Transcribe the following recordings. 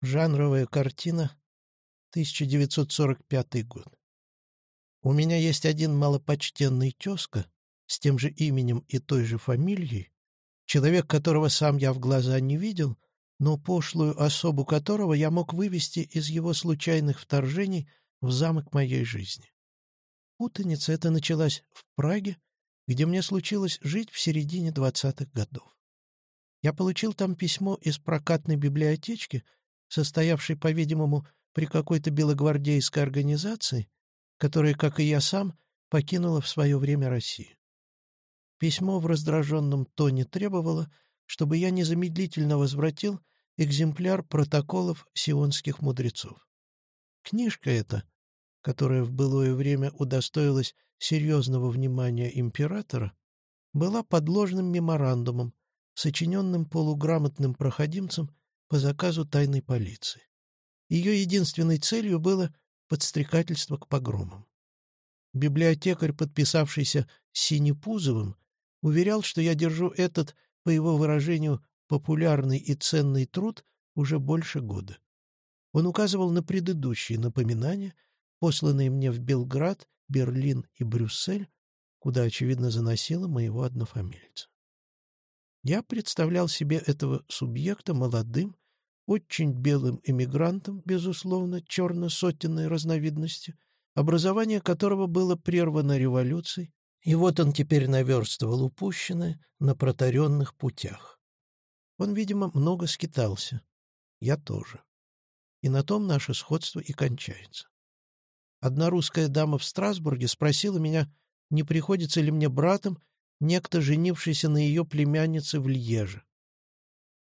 Жанровая картина, 1945 год. У меня есть один малопочтенный тезка с тем же именем и той же фамилией, человек, которого сам я в глаза не видел, но пошлую особу которого я мог вывести из его случайных вторжений в замок моей жизни. Путаница эта началась в Праге, где мне случилось жить в середине двадцатых годов. Я получил там письмо из прокатной библиотечки, состоявшей, по-видимому, при какой-то белогвардейской организации, которая, как и я сам, покинула в свое время Россию. Письмо в раздраженном тоне требовало, чтобы я незамедлительно возвратил экземпляр протоколов сионских мудрецов. Книжка эта, которая в былое время удостоилась серьезного внимания императора, была подложным меморандумом, сочиненным полуграмотным проходимцем по заказу тайной полиции. Ее единственной целью было подстрекательство к погромам. Библиотекарь, подписавшийся Синепузовым, уверял, что я держу этот, по его выражению, популярный и ценный труд уже больше года. Он указывал на предыдущие напоминания, посланные мне в Белград, Берлин и Брюссель, куда, очевидно, заносило моего однофамильца. Я представлял себе этого субъекта молодым, очень белым эмигрантом, безусловно, черно-сотенной разновидности, образование которого было прервано революцией, и вот он теперь наверстывал упущенное на протаренных путях. Он, видимо, много скитался. Я тоже. И на том наше сходство и кончается. Одна русская дама в Страсбурге спросила меня, не приходится ли мне братом некто, женившийся на ее племяннице в Льеже.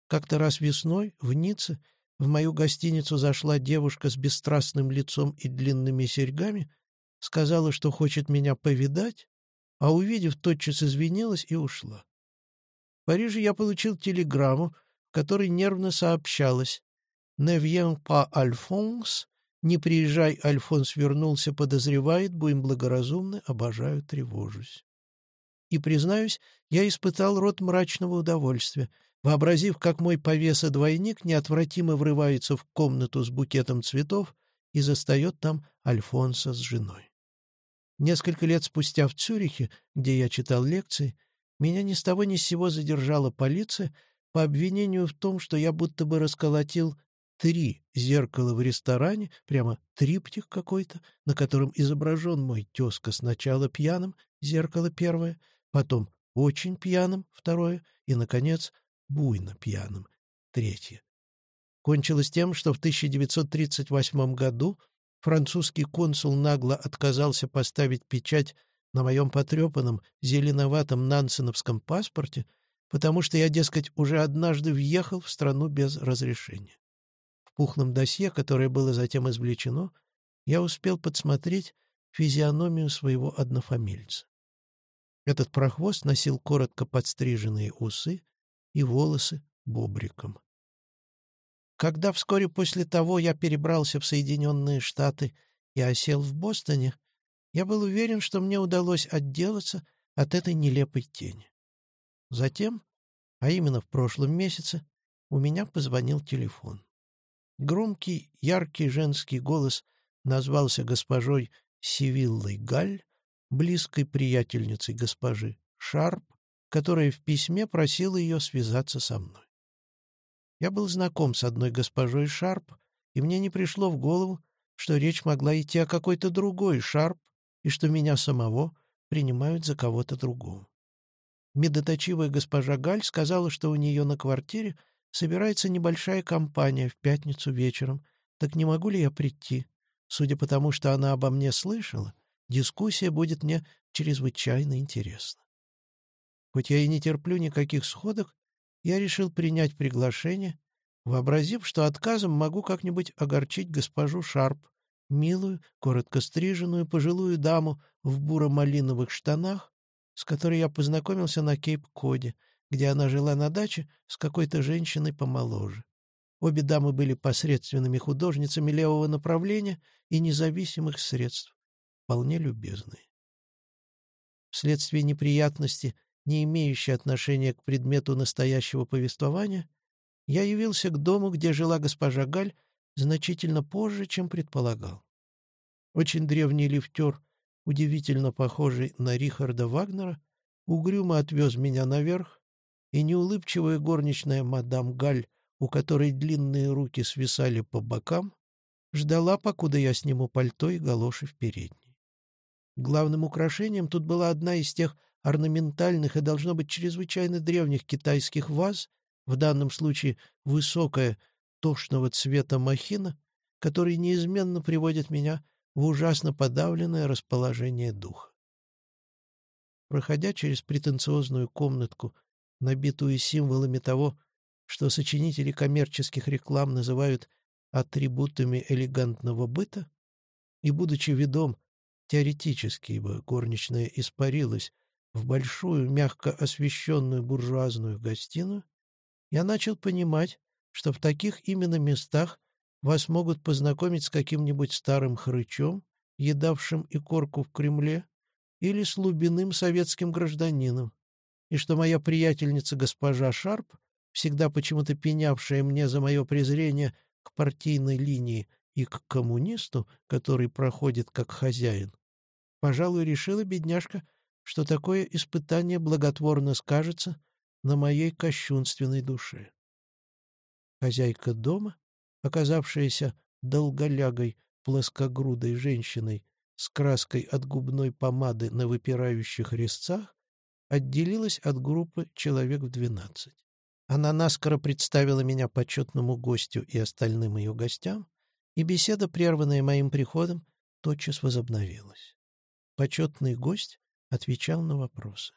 Как-то раз весной в Ницце в мою гостиницу зашла девушка с бесстрастным лицом и длинными серьгами, сказала, что хочет меня повидать, а увидев, тотчас извинилась и ушла. В Париже я получил телеграмму, в которой нервно сообщалось «Ne viens pas Alphonse», «Не приезжай, Альфонс вернулся, подозревает, будем благоразумны, обожаю, тревожусь». И, признаюсь, я испытал рот мрачного удовольствия — вообразив, как мой повеса-двойник неотвратимо врывается в комнату с букетом цветов и застает там Альфонса с женой. Несколько лет спустя в Цюрихе, где я читал лекции, меня ни с того ни с сего задержала полиция по обвинению в том, что я будто бы расколотил три зеркала в ресторане, прямо триптих какой-то, на котором изображен мой тезка сначала пьяным, зеркало первое, потом очень пьяным, второе, и, наконец, буйно пьяным. Третье. Кончилось тем, что в 1938 году французский консул нагло отказался поставить печать на моем потрепанном зеленоватом нансеновском паспорте, потому что я, дескать, уже однажды въехал в страну без разрешения. В пухлом досье, которое было затем извлечено, я успел подсмотреть физиономию своего однофамильца. Этот прохвост носил коротко подстриженные усы, и волосы бобриком. Когда вскоре после того я перебрался в Соединенные Штаты и осел в Бостоне, я был уверен, что мне удалось отделаться от этой нелепой тени. Затем, а именно в прошлом месяце, у меня позвонил телефон. Громкий, яркий женский голос назвался госпожой Сивиллой Галь, близкой приятельницей госпожи Шарп, которая в письме просила ее связаться со мной. Я был знаком с одной госпожой Шарп, и мне не пришло в голову, что речь могла идти о какой-то другой Шарп, и что меня самого принимают за кого-то другого. Медоточивая госпожа Галь сказала, что у нее на квартире собирается небольшая компания в пятницу вечером, так не могу ли я прийти? Судя по тому, что она обо мне слышала, дискуссия будет мне чрезвычайно интересна. Хоть я и не терплю никаких сходок, я решил принять приглашение, вообразив, что отказом могу как-нибудь огорчить госпожу Шарп, милую, коротко стриженную пожилую даму в буро-малиновых штанах, с которой я познакомился на Кейп-Коде, где она жила на даче с какой-то женщиной помоложе. Обе дамы были посредственными художницами левого направления и независимых средств, вполне любезные. Вследствие неприятности не имеющий отношения к предмету настоящего повествования, я явился к дому, где жила госпожа Галь, значительно позже, чем предполагал. Очень древний лифтер, удивительно похожий на Рихарда Вагнера, угрюмо отвез меня наверх, и неулыбчивая горничная мадам Галь, у которой длинные руки свисали по бокам, ждала, покуда я сниму пальто и галоши в передней. Главным украшением тут была одна из тех орнаментальных и, должно быть, чрезвычайно древних китайских ваз, в данном случае высокая, тошного цвета махина, который неизменно приводит меня в ужасно подавленное расположение духа. Проходя через претенциозную комнатку, набитую символами того, что сочинители коммерческих реклам называют атрибутами элегантного быта, и, будучи ведом, теоретически, ибо горничная испарилась, в большую, мягко освещенную буржуазную гостиную, я начал понимать, что в таких именно местах вас могут познакомить с каким-нибудь старым хрычом, едавшим и корку в Кремле, или с лубиным советским гражданином, и что моя приятельница госпожа Шарп, всегда почему-то пенявшая мне за мое презрение к партийной линии и к коммунисту, который проходит как хозяин, пожалуй, решила бедняжка, что такое испытание благотворно скажется на моей кощунственной душе. Хозяйка дома, оказавшаяся долголягой, плоскогрудой женщиной с краской от губной помады на выпирающих резцах, отделилась от группы человек в двенадцать. Она наскоро представила меня почетному гостю и остальным ее гостям, и беседа, прерванная моим приходом, тотчас возобновилась. Почетный гость отвечал на вопросы.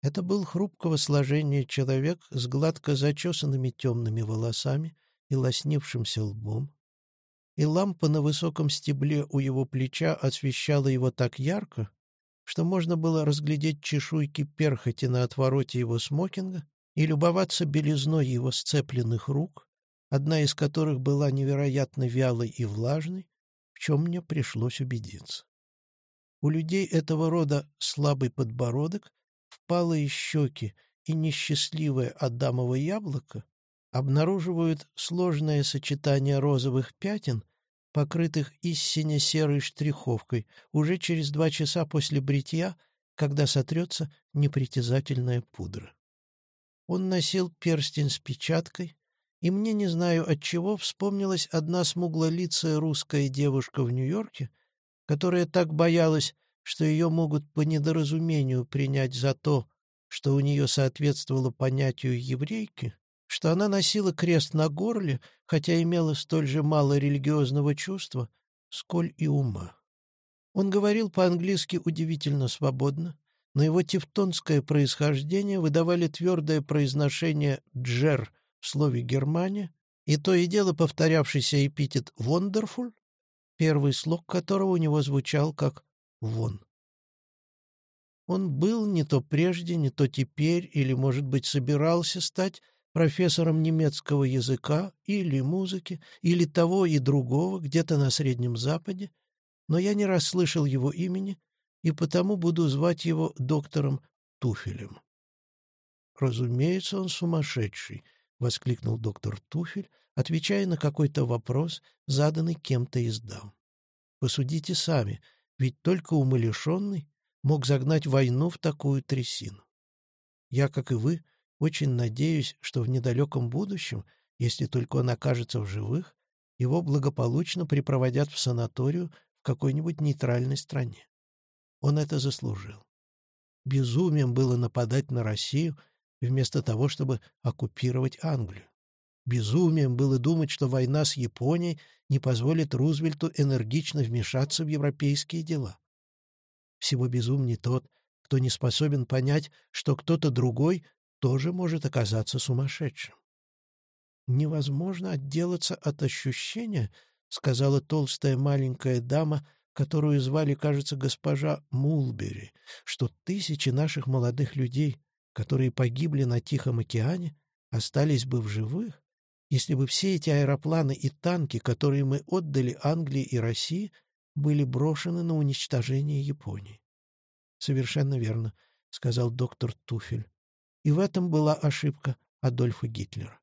Это был хрупкого сложения человек с гладко зачесанными темными волосами и лоснившимся лбом, и лампа на высоком стебле у его плеча освещала его так ярко, что можно было разглядеть чешуйки перхоти на отвороте его смокинга и любоваться белизной его сцепленных рук, одна из которых была невероятно вялой и влажной, в чем мне пришлось убедиться. У людей этого рода слабый подбородок, впалые щеки и несчастливое адамово яблоко обнаруживают сложное сочетание розовых пятен, покрытых истине серой штриховкой, уже через два часа после бритья, когда сотрется непритязательная пудра. Он носил перстень с печаткой, и мне, не знаю от чего, вспомнилась одна смуглолицая русская девушка в Нью-Йорке, которая так боялась, что ее могут по недоразумению принять за то, что у нее соответствовало понятию еврейки, что она носила крест на горле, хотя имела столь же мало религиозного чувства, сколь и ума. Он говорил по-английски удивительно свободно, но его тевтонское происхождение выдавали твердое произношение «джер» в слове «Германия» и то и дело повторявшийся эпитет «wonderful», первый слог которого у него звучал как «вон». Он был не то прежде, не то теперь, или, может быть, собирался стать профессором немецкого языка или музыки, или того и другого где-то на Среднем Западе, но я не расслышал его имени и потому буду звать его доктором Туфелем. «Разумеется, он сумасшедший», — воскликнул доктор Туфель, отвечая на какой-то вопрос, заданный кем-то из дам. «Посудите сами, ведь только умалишенный мог загнать войну в такую трясину. Я, как и вы, очень надеюсь, что в недалеком будущем, если только он окажется в живых, его благополучно припроводят в санаторию в какой-нибудь нейтральной стране. Он это заслужил. Безумием было нападать на Россию вместо того, чтобы оккупировать Англию. Безумием было думать, что война с Японией не позволит Рузвельту энергично вмешаться в европейские дела. Всего безумнее тот, кто не способен понять, что кто-то другой тоже может оказаться сумасшедшим. «Невозможно отделаться от ощущения», — сказала толстая маленькая дама, которую звали, кажется, госпожа Мулбери, что тысячи наших молодых людей, которые погибли на Тихом океане, остались бы в живых, если бы все эти аэропланы и танки, которые мы отдали Англии и России, были брошены на уничтожение Японии. «Совершенно верно», — сказал доктор Туфель. И в этом была ошибка Адольфа Гитлера.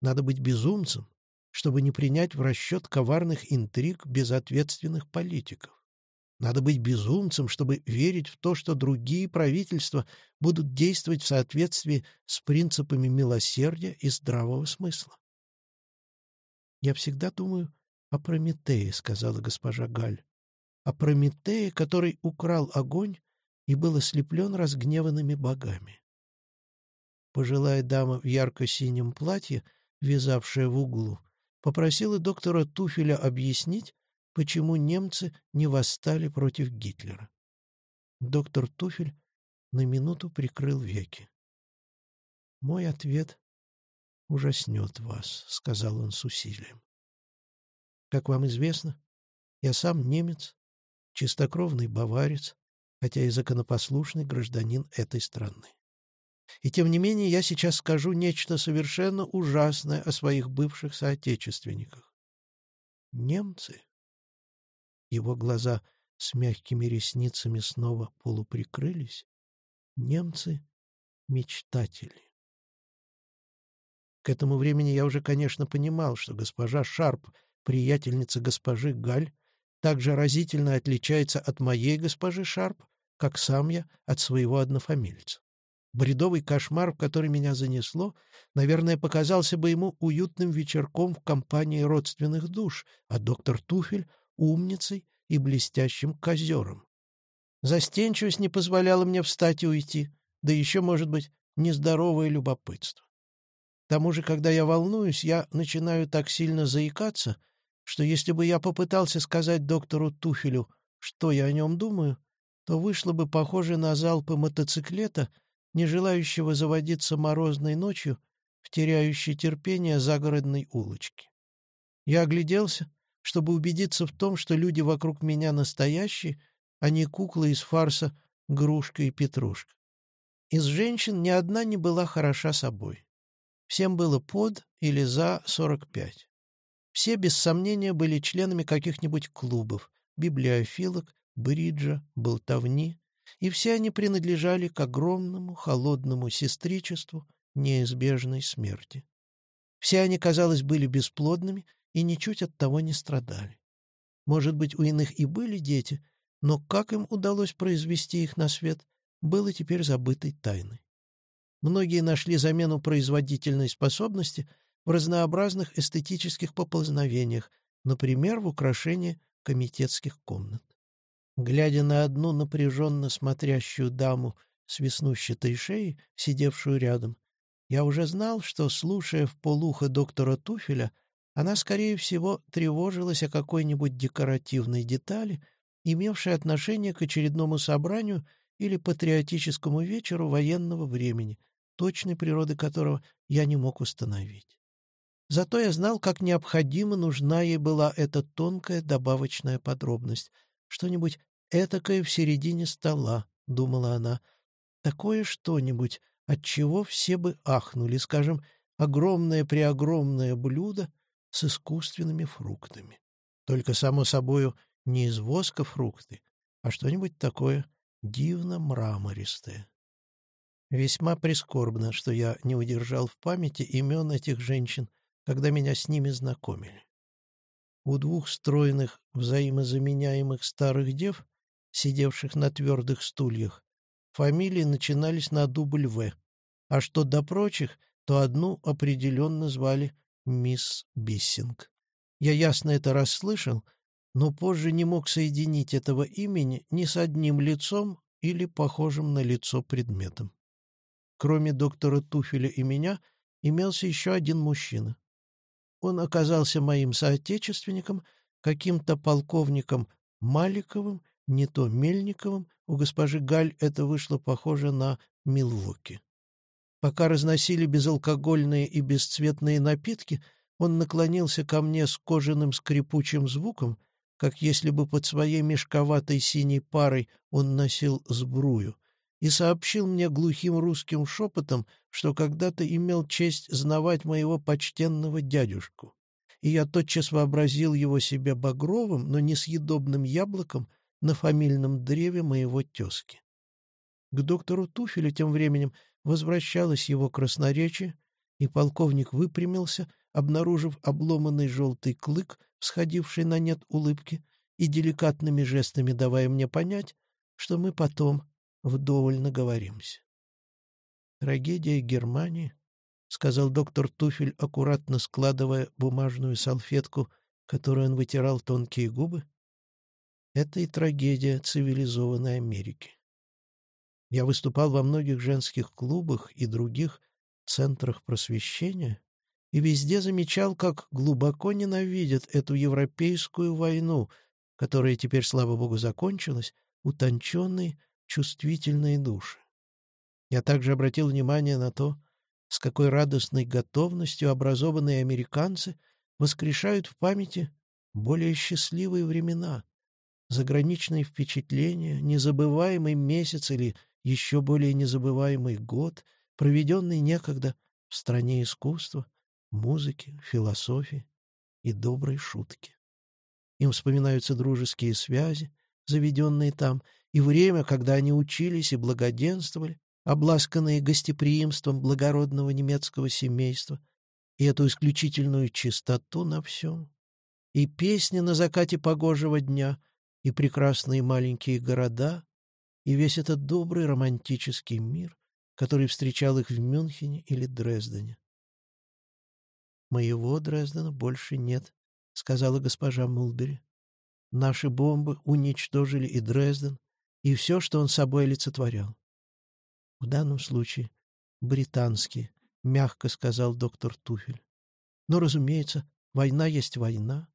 Надо быть безумцем, чтобы не принять в расчет коварных интриг безответственных политиков. Надо быть безумцем, чтобы верить в то, что другие правительства будут действовать в соответствии с принципами милосердия и здравого смысла. «Я всегда думаю о Прометее», — сказала госпожа Галь. «О Прометее, который украл огонь и был ослеплен разгневанными богами». Пожилая дама в ярко-синем платье, вязавшая в углу, попросила доктора Туфеля объяснить, почему немцы не восстали против Гитлера. Доктор Туфель на минуту прикрыл веки. «Мой ответ ужаснет вас», — сказал он с усилием. «Как вам известно, я сам немец, чистокровный баварец, хотя и законопослушный гражданин этой страны. И тем не менее я сейчас скажу нечто совершенно ужасное о своих бывших соотечественниках. Немцы его глаза с мягкими ресницами снова полуприкрылись. Немцы — мечтатели. К этому времени я уже, конечно, понимал, что госпожа Шарп, приятельница госпожи Галь, также разительно отличается от моей госпожи Шарп, как сам я от своего однофамильца. Бредовый кошмар, в который меня занесло, наверное, показался бы ему уютным вечерком в компании родственных душ, а доктор Туфель умницей и блестящим козером. Застенчивость не позволяла мне встать и уйти, да еще, может быть, нездоровое любопытство. К тому же, когда я волнуюсь, я начинаю так сильно заикаться, что если бы я попытался сказать доктору Туфелю, что я о нем думаю, то вышло бы похоже на залпы мотоциклета, не желающего заводиться морозной ночью в теряющей терпение загородной улочки. Я огляделся чтобы убедиться в том, что люди вокруг меня настоящие, а не куклы из фарса «Грушка» и «Петрушка». Из женщин ни одна не была хороша собой. Всем было под или за 45. Все, без сомнения, были членами каких-нибудь клубов, библиофилок, бриджа, болтовни, и все они принадлежали к огромному холодному сестричеству неизбежной смерти. Все они, казалось, были бесплодными и ничуть от того не страдали. Может быть, у иных и были дети, но как им удалось произвести их на свет, было теперь забытой тайной. Многие нашли замену производительной способности в разнообразных эстетических поползновениях, например, в украшении комитетских комнат. Глядя на одну напряженно смотрящую даму с веснущатой шеей, сидевшую рядом, я уже знал, что, слушая в полухо доктора Туфеля, она, скорее всего, тревожилась о какой-нибудь декоративной детали, имевшей отношение к очередному собранию или патриотическому вечеру военного времени, точной природы которого я не мог установить. Зато я знал, как необходимо нужна ей была эта тонкая добавочная подробность. Что-нибудь этакое в середине стола, — думала она. Такое что-нибудь, от чего все бы ахнули, скажем, огромное-преогромное блюдо — с искусственными фруктами. Только, само собою, не из воска фрукты, а что-нибудь такое дивно-мрамористое. Весьма прискорбно, что я не удержал в памяти имен этих женщин, когда меня с ними знакомили. У двух стройных, взаимозаменяемых старых дев, сидевших на твердых стульях, фамилии начинались на дубль «В», а что до прочих, то одну определенно звали мисс Биссинг. Я ясно это расслышал, но позже не мог соединить этого имени ни с одним лицом или похожим на лицо предметом. Кроме доктора Туфеля и меня, имелся еще один мужчина. Он оказался моим соотечественником, каким-то полковником Маликовым, не то Мельниковым, у госпожи Галь это вышло похоже на Милвоки. Пока разносили безалкогольные и бесцветные напитки, он наклонился ко мне с кожаным скрипучим звуком, как если бы под своей мешковатой синей парой он носил сбрую, и сообщил мне глухим русским шепотом, что когда-то имел честь знавать моего почтенного дядюшку. И я тотчас вообразил его себе багровым, но несъедобным яблоком на фамильном древе моего тезки. К доктору Туфелю тем временем возвращалось его красноречие, И полковник выпрямился, обнаружив обломанный желтый клык, сходивший на нет улыбки, и деликатными жестами давая мне понять, что мы потом вдоволь наговоримся. Трагедия Германии, — сказал доктор Туфель, аккуратно складывая бумажную салфетку, которой он вытирал тонкие губы, — это и трагедия цивилизованной Америки. Я выступал во многих женских клубах и других центрах просвещения и везде замечал, как глубоко ненавидят эту европейскую войну, которая теперь, слава богу, закончилась, утонченные, чувствительные души. Я также обратил внимание на то, с какой радостной готовностью образованные американцы воскрешают в памяти более счастливые времена, заграничные впечатления, незабываемый месяц или еще более незабываемый год, проведенный некогда в стране искусства, музыки, философии и доброй шутки. Им вспоминаются дружеские связи, заведенные там, и время, когда они учились и благоденствовали, обласканные гостеприимством благородного немецкого семейства, и эту исключительную чистоту на всем, и песни на закате погожего дня, и прекрасные маленькие города, и весь этот добрый романтический мир, который встречал их в Мюнхене или Дрездене. «Моего Дрездена больше нет», — сказала госпожа Мулбери. «Наши бомбы уничтожили и Дрезден, и все, что он собой олицетворял. В данном случае британские, мягко сказал доктор Туфель. Но, разумеется, война есть война.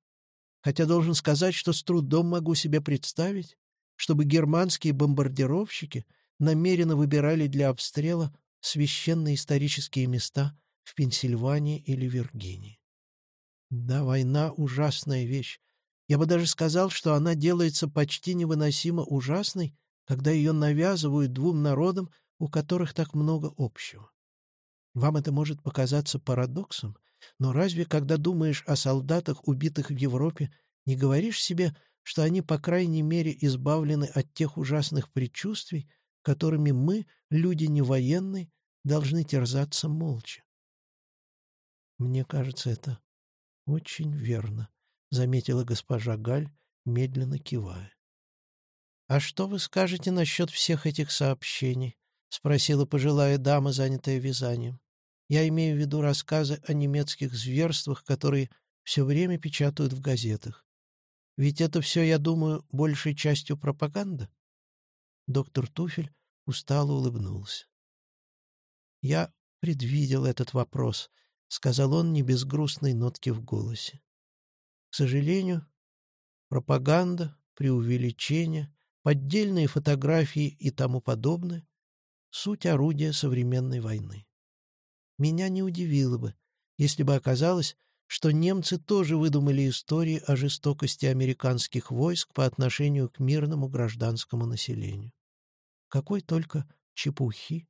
Хотя должен сказать, что с трудом могу себе представить, чтобы германские бомбардировщики намеренно выбирали для обстрела священные исторические места в Пенсильвании или Виргинии. Да, война — ужасная вещь. Я бы даже сказал, что она делается почти невыносимо ужасной, когда ее навязывают двум народам, у которых так много общего. Вам это может показаться парадоксом, но разве, когда думаешь о солдатах, убитых в Европе, не говоришь себе, что они, по крайней мере, избавлены от тех ужасных предчувствий, которыми мы, люди не военные, должны терзаться молча? Мне кажется, это очень верно, — заметила госпожа Галь, медленно кивая. «А что вы скажете насчет всех этих сообщений?» — спросила пожилая дама, занятая вязанием. «Я имею в виду рассказы о немецких зверствах, которые все время печатают в газетах. Ведь это все, я думаю, большей частью пропаганда?» Доктор Туфель устало улыбнулся. «Я предвидел этот вопрос», — сказал он не без грустной нотки в голосе. «К сожалению, пропаганда, преувеличение, поддельные фотографии и тому подобное — суть орудия современной войны. Меня не удивило бы, если бы оказалось, что немцы тоже выдумали истории о жестокости американских войск по отношению к мирному гражданскому населению. Какой только чепухи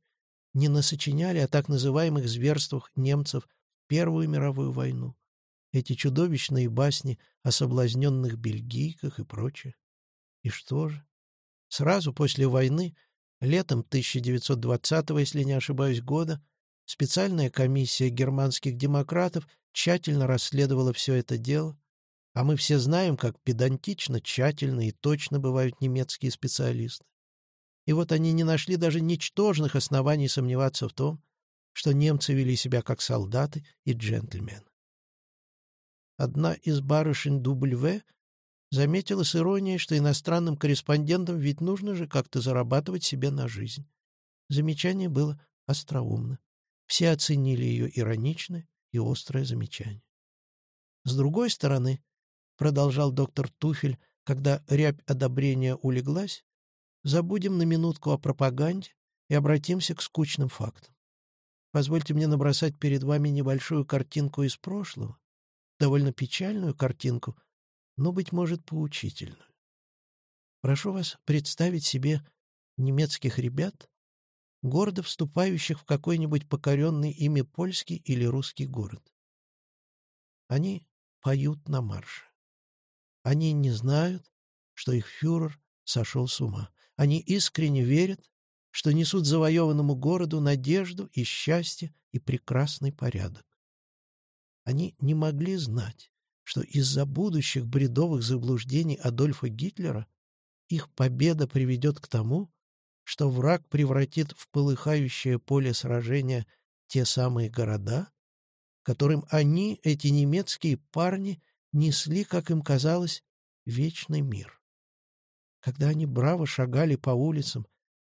не насочиняли о так называемых зверствах немцев в Первую мировую войну, эти чудовищные басни о соблазненных бельгийках и прочее. И что же? Сразу после войны, летом 1920-го, если не ошибаюсь, года, специальная комиссия германских демократов тщательно расследовала все это дело, а мы все знаем, как педантично, тщательно и точно бывают немецкие специалисты. И вот они не нашли даже ничтожных оснований сомневаться в том, что немцы вели себя как солдаты и джентльмены. Одна из барышень W заметила с иронией, что иностранным корреспондентам ведь нужно же как-то зарабатывать себе на жизнь. Замечание было остроумно. Все оценили ее ироничное и острое замечание. С другой стороны, продолжал доктор Туфель, когда рябь одобрения улеглась, забудем на минутку о пропаганде и обратимся к скучным фактам. Позвольте мне набросать перед вами небольшую картинку из прошлого, довольно печальную картинку, но, быть может, поучительную. Прошу вас представить себе немецких ребят, гордо вступающих в какой-нибудь покоренный ими польский или русский город. Они поют на марше. Они не знают, что их фюрер сошел с ума. Они искренне верят, что несут завоеванному городу надежду и счастье и прекрасный порядок. Они не могли знать, что из-за будущих бредовых заблуждений Адольфа Гитлера их победа приведет к тому, что враг превратит в полыхающее поле сражения те самые города, которым они, эти немецкие парни, несли, как им казалось, вечный мир. Когда они браво шагали по улицам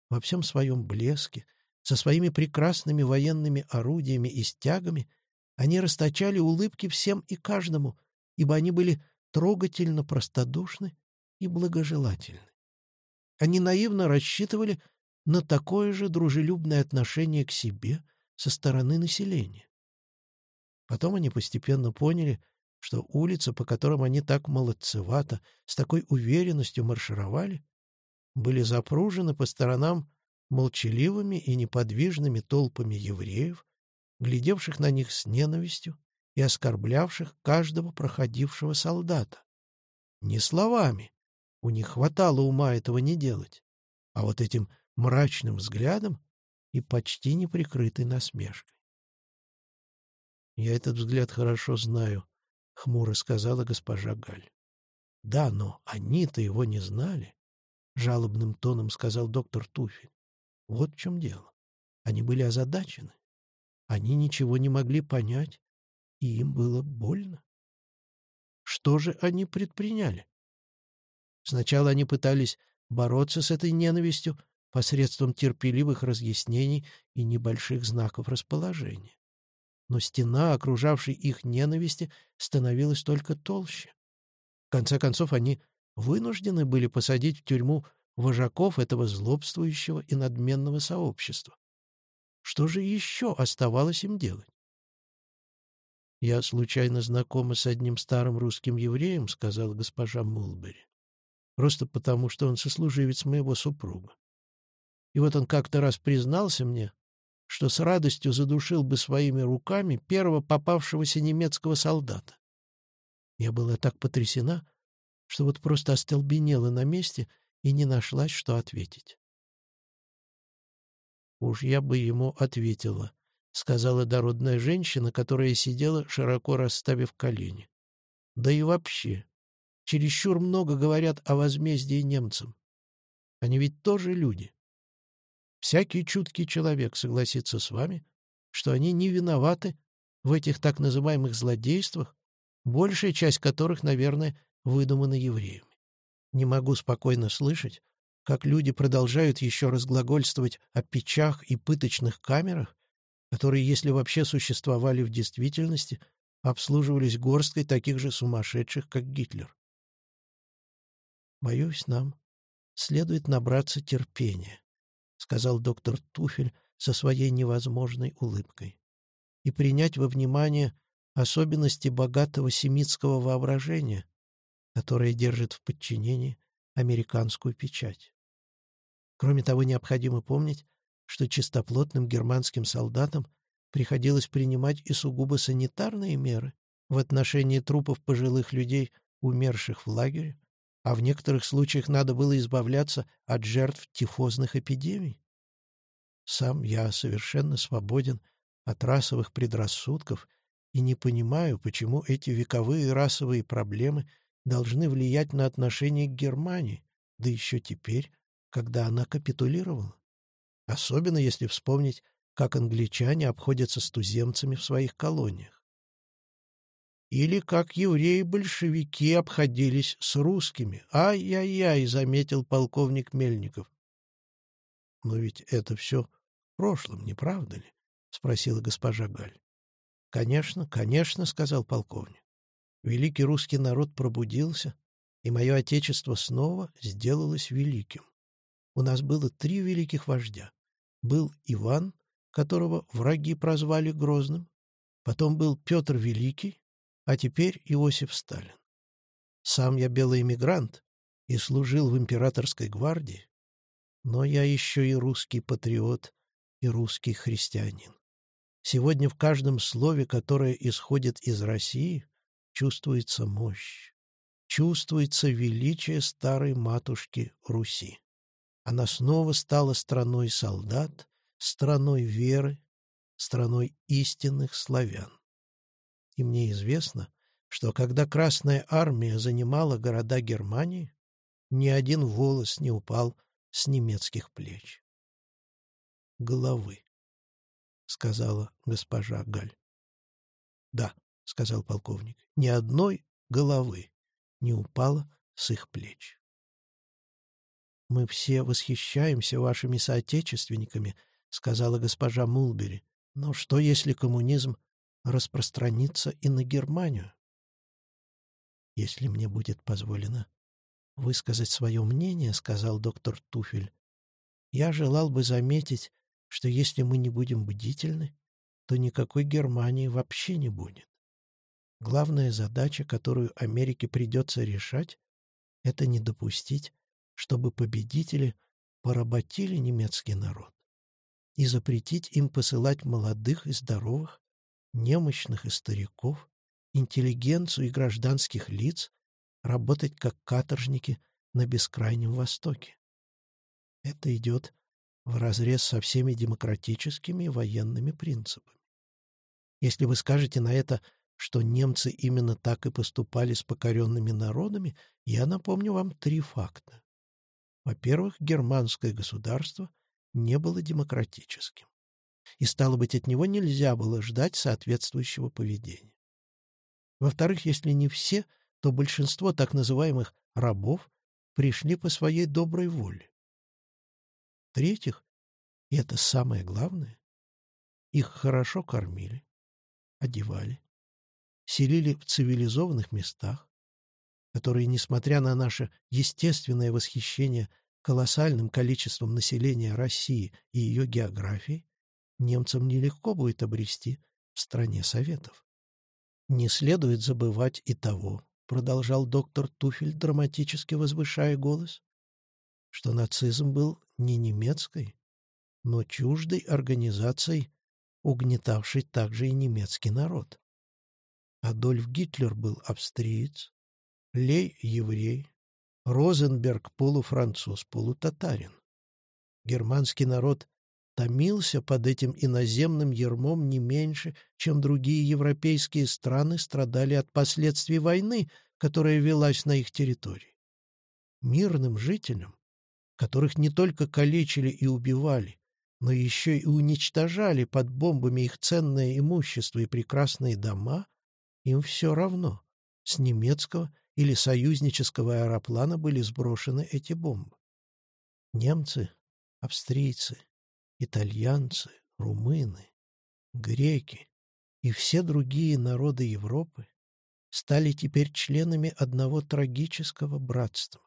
во всем своем блеске, со своими прекрасными военными орудиями и стягами, они расточали улыбки всем и каждому, ибо они были трогательно простодушны и благожелательны. Они наивно рассчитывали на такое же дружелюбное отношение к себе со стороны населения. Потом они постепенно поняли, что улицы, по которым они так молодцевато, с такой уверенностью маршировали, были запружены по сторонам молчаливыми и неподвижными толпами евреев, глядевших на них с ненавистью и оскорблявших каждого проходившего солдата. Не словами, у них хватало ума этого не делать, а вот этим мрачным взглядом и почти неприкрытой насмешкой. «Я этот взгляд хорошо знаю», — хмуро сказала госпожа Галь. «Да, но они-то его не знали», — жалобным тоном сказал доктор Туфель. «Вот в чем дело. Они были озадачены. Они ничего не могли понять, и им было больно. Что же они предприняли? Сначала они пытались бороться с этой ненавистью посредством терпеливых разъяснений и небольших знаков расположения но стена, окружавшей их ненависти, становилась только толще. В конце концов, они вынуждены были посадить в тюрьму вожаков этого злобствующего и надменного сообщества. Что же еще оставалось им делать? «Я случайно знакома с одним старым русским евреем», — сказала госпожа Мулбери. «Просто потому, что он сослуживец моего супруга. И вот он как-то раз признался мне, что с радостью задушил бы своими руками первого попавшегося немецкого солдата. Я была так потрясена, что вот просто остолбенела на месте и не нашлась, что ответить. «Уж я бы ему ответила», — сказала дородная женщина, которая сидела, широко расставив колени. «Да и вообще, чересчур много говорят о возмездии немцам. Они ведь тоже люди. Всякий чуткий человек согласится с вами, что они не виноваты в этих так называемых злодействах, большая часть которых, наверное, выдумана евреями. Не могу спокойно слышать, как люди продолжают еще разглагольствовать о печах и пыточных камерах, которые, если вообще существовали в действительности, обслуживались горсткой таких же сумасшедших, как Гитлер. Боюсь, нам следует набраться терпения, — сказал доктор Туфель со своей невозможной улыбкой, «и принять во внимание особенности богатого семитского воображения, которое держит в подчинении американскую печать. Кроме того, необходимо помнить, что чистоплотным германским солдатам приходилось принимать и сугубо санитарные меры в отношении трупов пожилых людей, умерших в лагере, а в некоторых случаях надо было избавляться от жертв тифозных эпидемий. Сам я совершенно свободен от расовых предрассудков и не понимаю, почему эти вековые расовые проблемы должны влиять на отношение к Германии, да еще теперь, когда она капитулировала. Особенно если вспомнить, как англичане обходятся с туземцами в своих колониях. Или как евреи-большевики обходились с русскими. Ай-яй-яй, заметил полковник Мельников. Но ведь это все в прошлом, не правда ли? Спросила госпожа Галь. Конечно, конечно, сказал полковник. Великий русский народ пробудился, и мое отечество снова сделалось великим. У нас было три великих вождя. Был Иван, которого враги прозвали Грозным, потом был Петр Великий, а теперь Иосиф Сталин. Сам я белый эмигрант и служил в императорской гвардии, но я еще и русский патриот и русский христианин. Сегодня в каждом слове, которое исходит из России, чувствуется мощь, чувствуется величие старой матушки Руси. она снова стала страной солдат, страной веры, страной истинных славян. И мне известно, что когда Красная Армия занимала города Германии, ни один волос не упал с немецких плеч. «Головы», — сказала госпожа Галь. «Да», — сказал полковник, — «ни одной головы не упало с их плеч». «Мы все восхищаемся вашими соотечественниками», — сказала госпожа Мулбери. «Но что, если коммунизм распространится и на Германию?» «Если мне будет позволено высказать свое мнение», — сказал доктор Туфель, «я желал бы заметить, что если мы не будем бдительны, то никакой Германии вообще не будет. Главная задача, которую Америке придется решать, это не допустить, чтобы победители поработили немецкий народ и запретить им посылать молодых и здоровых, немощных и стариков, интеллигенцию и гражданских лиц работать как каторжники на бескрайнем Востоке. Это идет вразрез со всеми демократическими и военными принципами. Если вы скажете на это, что немцы именно так и поступали с покоренными народами, я напомню вам три факта. Во-первых, германское государство не было демократическим, и, стало быть, от него нельзя было ждать соответствующего поведения. Во-вторых, если не все, то большинство так называемых «рабов» пришли по своей доброй воле. В-третьих, и это самое главное, их хорошо кормили, одевали, селили в цивилизованных местах, которые, несмотря на наше естественное восхищение колоссальным количеством населения России и ее географией, немцам нелегко будет обрести в стране Советов. Не следует забывать и того, продолжал доктор Туфель, драматически возвышая голос, что нацизм был не немецкой, но чуждой организацией, угнетавшей также и немецкий народ. Адольф Гитлер был австриец, Лей — еврей, Розенберг — полуфранцуз, полутатарин. Германский народ томился под этим иноземным ермом не меньше, чем другие европейские страны страдали от последствий войны, которая велась на их территории. Мирным жителям, которых не только калечили и убивали, но еще и уничтожали под бомбами их ценное имущество и прекрасные дома, им все равно, с немецкого или союзнического аэроплана были сброшены эти бомбы. Немцы, австрийцы, итальянцы, румыны, греки и все другие народы Европы стали теперь членами одного трагического братства.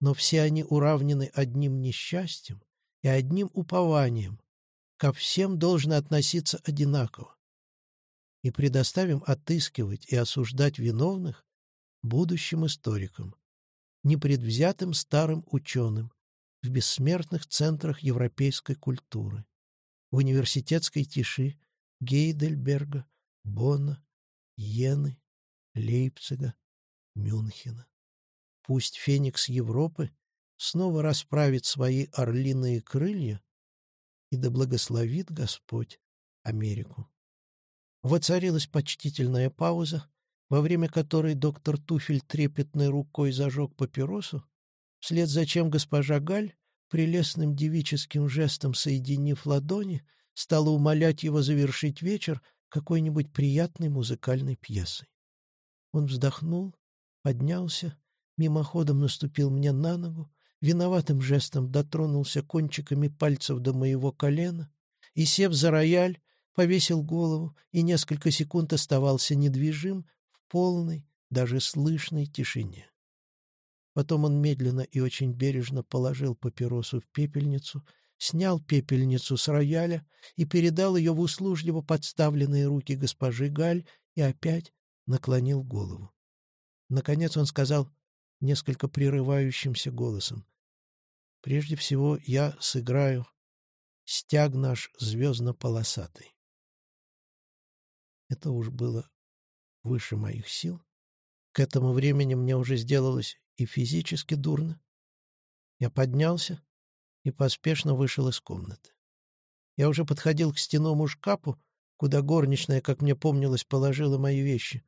Но все они уравнены одним несчастьем и одним упованием. Ко всем должно относиться одинаково. И предоставим отыскивать и осуждать виновных будущим историкам, непредвзятым старым ученым, в бессмертных центрах европейской культуры, в университетской тиши Гейдельберга, Бонна, Йены, Лейпцига, Мюнхена. Пусть феникс Европы снова расправит свои орлиные крылья, и да благословит Господь Америку. Воцарилась почтительная пауза, во время которой доктор Туфель трепетной рукой зажег папиросу, вслед за чем госпожа Галь, прелестным девическим жестом соединив ладони, стала умолять его завершить вечер какой-нибудь приятной музыкальной пьесой. Он вздохнул, поднялся, мимоходом наступил мне на ногу, виноватым жестом дотронулся кончиками пальцев до моего колена и, сев за рояль, повесил голову и несколько секунд оставался недвижим в полной, даже слышной тишине. Потом он медленно и очень бережно положил папиросу в пепельницу, снял пепельницу с рояля и передал ее в услужливо подставленные руки госпожи Галь и опять наклонил голову. Наконец он сказал несколько прерывающимся голосом. «Прежде всего я сыграю стяг наш звездно-полосатый». Это уж было выше моих сил. К этому времени мне уже сделалось и физически дурно. Я поднялся, и поспешно вышел из комнаты. Я уже подходил к стенному шкафу, куда горничная, как мне помнилось, положила мои вещи,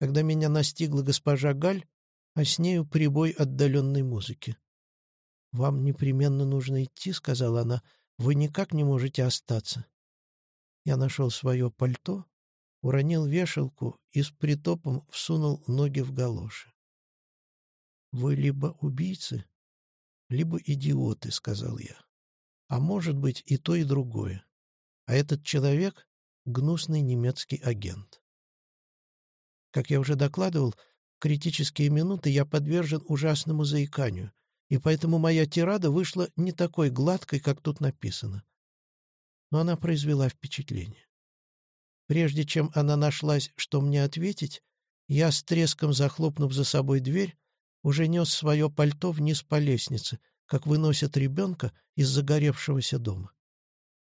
когда меня настигла госпожа Галь, а с нею прибой отдаленной музыки. «Вам непременно нужно идти», — сказала она, — «вы никак не можете остаться». Я нашел свое пальто, уронил вешалку и с притопом всунул ноги в галоши. «Вы либо убийцы, либо идиоты», — сказал я. «А может быть и то, и другое. А этот человек — гнусный немецкий агент». Как я уже докладывал, в критические минуты я подвержен ужасному заиканию, и поэтому моя тирада вышла не такой гладкой, как тут написано. Но она произвела впечатление. Прежде чем она нашлась, что мне ответить, я, с треском захлопнув за собой дверь, уже нес свое пальто вниз по лестнице, как выносят ребенка из загоревшегося дома.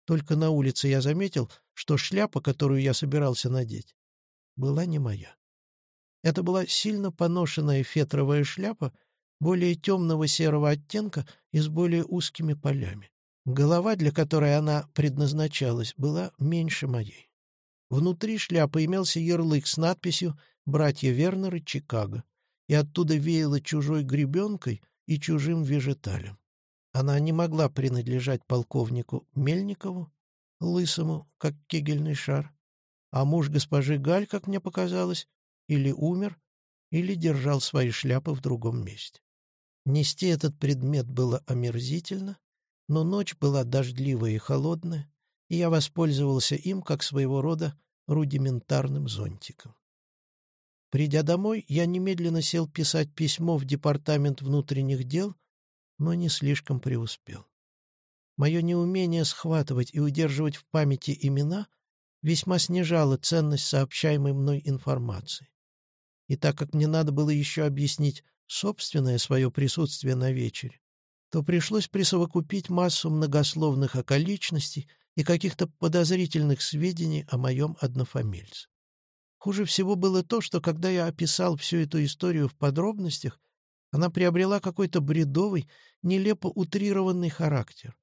Только на улице я заметил, что шляпа, которую я собирался надеть, была не моя. Это была сильно поношенная фетровая шляпа, более темного серого оттенка и с более узкими полями. Голова, для которой она предназначалась, была меньше моей. Внутри шляпы имелся ярлык с надписью «Братья Вернеры, Чикаго», и оттуда веяло чужой гребенкой и чужим вежеталем. Она не могла принадлежать полковнику Мельникову, лысому, как кегельный шар, а муж госпожи Галь, как мне показалось, или умер, или держал свои шляпы в другом месте. Нести этот предмет было омерзительно, но ночь была дождливая и холодная, и я воспользовался им как своего рода рудиментарным зонтиком. Придя домой, я немедленно сел писать письмо в Департамент внутренних дел, но не слишком преуспел. Мое неумение схватывать и удерживать в памяти имена весьма снижало ценность сообщаемой мной информации. И так как мне надо было еще объяснить собственное свое присутствие на вечере, то пришлось присовокупить массу многословных околичностей и каких-то подозрительных сведений о моем однофамильце. Хуже всего было то, что когда я описал всю эту историю в подробностях, она приобрела какой-то бредовый, нелепо утрированный характер.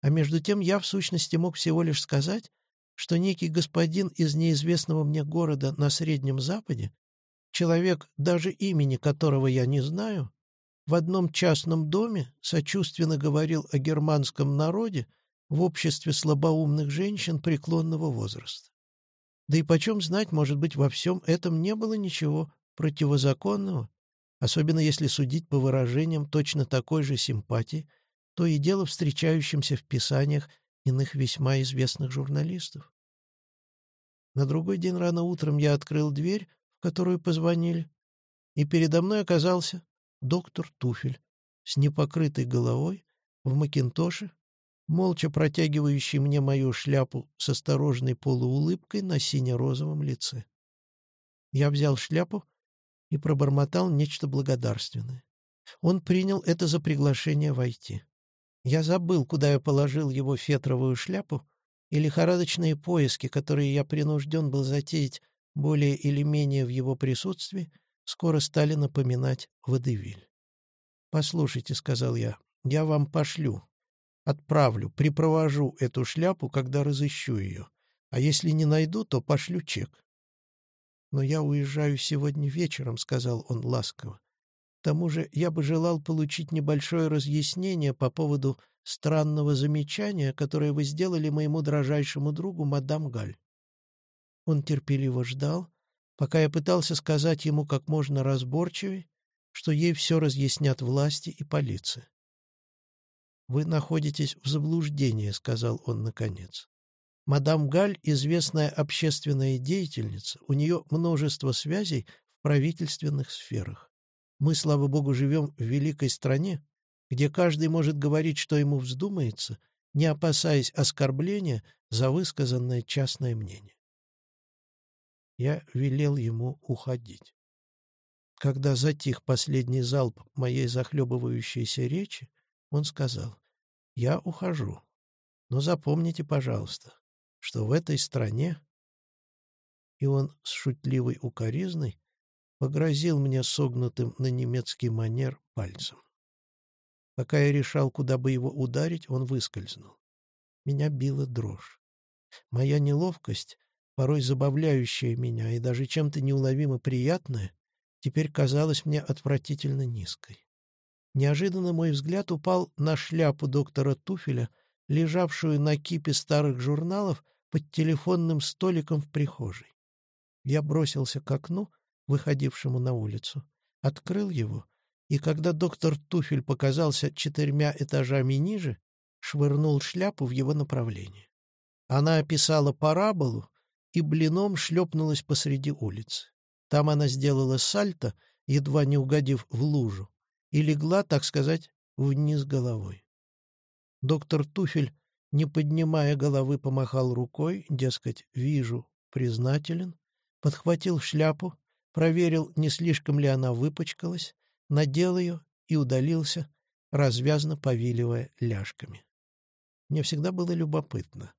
А между тем я, в сущности, мог всего лишь сказать, что некий господин из неизвестного мне города на Среднем Западе человек, даже имени которого я не знаю, в одном частном доме сочувственно говорил о германском народе в обществе слабоумных женщин преклонного возраста. Да и почем знать, может быть, во всем этом не было ничего противозаконного, особенно если судить по выражениям точно такой же симпатии, то и дело встречающимся в писаниях иных весьма известных журналистов. На другой день рано утром я открыл дверь в которую позвонили, и передо мной оказался доктор Туфель с непокрытой головой, в макинтоше, молча протягивающий мне мою шляпу с осторожной полуулыбкой на сине-розовом лице. Я взял шляпу и пробормотал нечто благодарственное. Он принял это за приглашение войти. Я забыл, куда я положил его фетровую шляпу, и лихорадочные поиски, которые я принужден был затеять более или менее в его присутствии, скоро стали напоминать водевиль. «Послушайте», — сказал я, — «я вам пошлю, отправлю, припровожу эту шляпу, когда разыщу ее, а если не найду, то пошлю чек». «Но я уезжаю сегодня вечером», — сказал он ласково. «К тому же я бы желал получить небольшое разъяснение по поводу странного замечания, которое вы сделали моему дрожайшему другу, мадам Галь. Он терпеливо ждал, пока я пытался сказать ему как можно разборчивее, что ей все разъяснят власти и полиция. «Вы находитесь в заблуждении», — сказал он наконец. «Мадам Галь — известная общественная деятельница, у нее множество связей в правительственных сферах. Мы, слава богу, живем в великой стране, где каждый может говорить, что ему вздумается, не опасаясь оскорбления за высказанное частное мнение я велел ему уходить. Когда затих последний залп моей захлебывающейся речи, он сказал, «Я ухожу, но запомните, пожалуйста, что в этой стране...» И он с шутливой укоризной погрозил мне согнутым на немецкий манер пальцем. Пока я решал, куда бы его ударить, он выскользнул. Меня била дрожь. Моя неловкость, порой забавляющая меня и даже чем-то неуловимо приятная, теперь казалась мне отвратительно низкой. Неожиданно мой взгляд упал на шляпу доктора Туфеля, лежавшую на кипе старых журналов под телефонным столиком в прихожей. Я бросился к окну, выходившему на улицу, открыл его, и когда доктор Туфель показался четырьмя этажами ниже, швырнул шляпу в его направлении. Она описала параболу и блином шлепнулась посреди улицы. Там она сделала сальто, едва не угодив в лужу, и легла, так сказать, вниз головой. Доктор Туфель, не поднимая головы, помахал рукой, дескать, «вижу, признателен», подхватил шляпу, проверил, не слишком ли она выпачкалась, надел ее и удалился, развязно повиливая ляжками. Мне всегда было любопытно,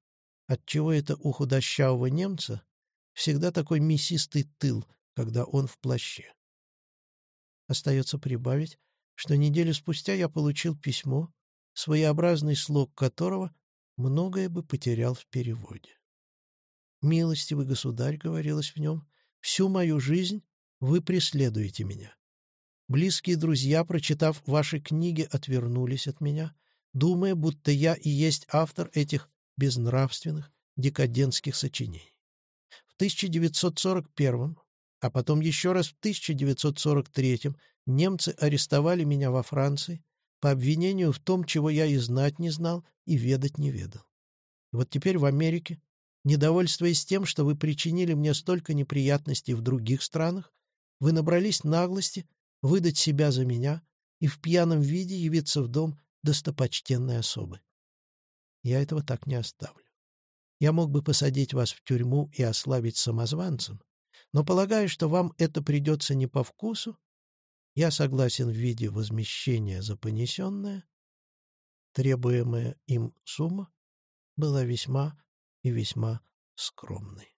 отчего это у худощавого немца всегда такой мясистый тыл, когда он в плаще. Остается прибавить, что неделю спустя я получил письмо, своеобразный слог которого многое бы потерял в переводе. «Милостивый государь», — говорилось в нем, — «всю мою жизнь вы преследуете меня. Близкие друзья, прочитав ваши книги, отвернулись от меня, думая, будто я и есть автор этих безнравственных, декадентских сочинений. В 1941, а потом еще раз в 1943 немцы арестовали меня во Франции по обвинению в том, чего я и знать не знал, и ведать не ведал. Вот теперь в Америке, недовольствуясь тем, что вы причинили мне столько неприятностей в других странах, вы набрались наглости выдать себя за меня и в пьяном виде явиться в дом достопочтенной особы. Я этого так не оставлю. Я мог бы посадить вас в тюрьму и ославить самозванцем, но полагаю, что вам это придется не по вкусу, я согласен в виде возмещения за понесенное. Требуемая им сумма была весьма и весьма скромной.